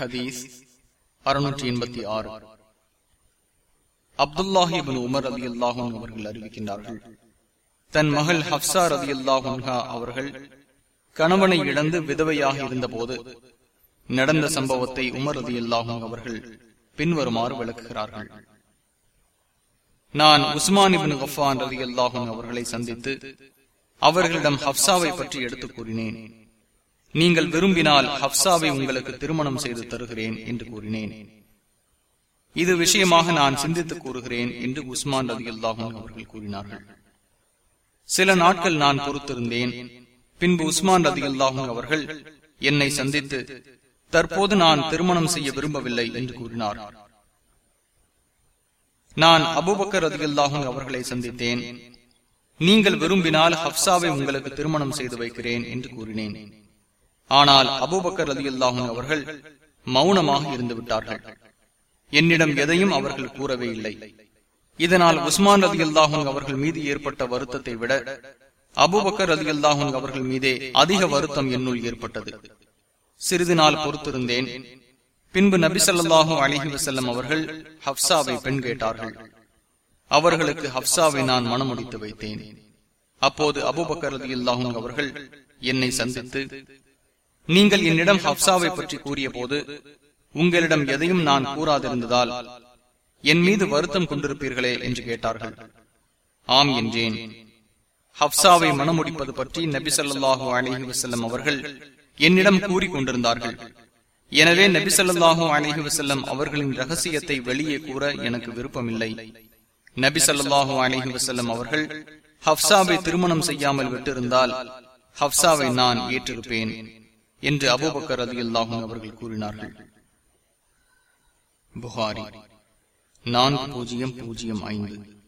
ஹதீஸ் அறுநூற்றி எண்பத்தி ஆறு. அப்துல்லாஹிபின் உமர் அலி அல்லாஹூன் அவர்கள் அறிவிக்கின்றார்கள். தன் மகள் ஹப்சா ரதி அல்லாஹா அவர்கள் கணவனை இழந்து விதவையாக இருந்த போது நடந்த சம்பவத்தை உமர் ரதி அல்லாஹூன் அவர்கள் பின்வருமாறு விளக்குகிறார்கள். நான் உஸ்மான் இபின் கஃபான் ரதி அல்லாஹூன் அவர்களை சந்தித்து அவர்களிடம் ஹப்சாவை பற்றி எடுத்துக் கூறினேன். நீங்கள் விரும்பினால் ஹப்சாவை உங்களுக்கு திருமணம் செய்து தருகிறேன் என்று கூறினேன். இது விஷயமாக நான் சிந்தித்து கூறுகிறேன் என்று உஸ்மான் ரதி அல்லாஹும் அவர்கள் கூறினார்கள். சில நாட்கள் நான் பொறுத்திருந்தேன். பின்பு உஸ்மான் ரதி அல்லாஹும் அவர்கள் என்னை சந்தித்து தற்போது நான் திருமணம் செய்ய விரும்பவில்லை என்று கூறினார். நான் அபுபக்கர் ரதி அல்லாஹும் அவர்களை சந்தித்தேன். நீங்கள் விரும்பினால் ஹப்சாவை உங்களுக்கு திருமணம் செய்து வைக்கிறேன் என்று கூறினேன். ஆனால் அபுபக்கர் அலி அல்லாஹும் அவர்கள் மௌனமாக இருந்து விட்டார்கள். என்னிடம் எதையும் அவர்கள் கூறவே இல்லை. இதனால் உஸ்மான் ரதி அல்லாஹும் அவர்கள் மீது ஏற்பட்ட வருத்தத்தை விட அபுபக்கர் ரதி அல்லாஹும் அவர்கள் மீதே அதிக வருத்தம் என்னுள் ஏற்பட்டது. சிறிது நாள் பொறுத்திருந்தேன். பின்பு நபிசல்லாஹூ அலிஹி வசல்லம் அவர்கள் ஹப்சாவை பெண் கேட்டார்கள். அவர்களுக்கு ஹப்சாவை நான் மனமுடித்து வைத்தேன். அப்போது அபுபக்கர் ரதி அல்லாஹும் அவர்கள் என்னை சந்தித்து நீங்கள் என்னிடம் ஹப்சாவை பற்றி கூறிய போது உங்களிடம் எதையும் நான் கூறாதிருந்ததால் என் மீது வருத்தம் கொண்டிருப்பீர்களே என்று கேட்டார்கள். ஆம் என்றேன். ஹப்சாவை மனமுடிப்பது பற்றி நபி சொல்லாஹு அலிஹி வசல்லம் அவர்கள் என்னிடம் கூறி கொண்டிருந்தார்கள். எனவே நபி சொல்லாஹு அலிஹி வசல்லம் அவர்களின் ரகசியத்தை வெளியே கூற எனக்கு விருப்பமில்லை. நபி சொல்லாஹு அலிஹி வசல்லம் அவர்கள் ஹப்சாவை திருமணம் செய்யாமல் விட்டிருந்தால் ஹப்சாவை நான் ஏற்றிருப்பேன். என்று அபுபக்கர் அதி அல்லாஹும் அவர்கள் கூறினார்கள். புகாரி நான்கு பூஜ்ஜியம் பூஜ்ஜியம் ஐந்து.